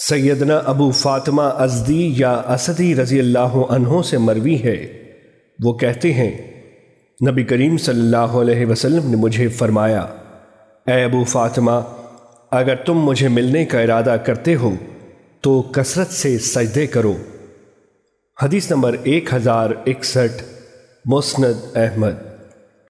سیدنا ابو فاطمہ ازدی یا اسدی رضی اللہ عنہ سے مروی ہے۔ وہ کہتے ہیں، نبی کریم صلی اللہ علیہ وسلم نے مجھے فرمایا، اے ابو فاطمہ، اگر تم مجھے ملنے کا ارادہ کرتے ہو، تو کثرت سے سجدے کرو۔ حدیث نمبر ایک ہزار اکسٹھ، مسند احمد۔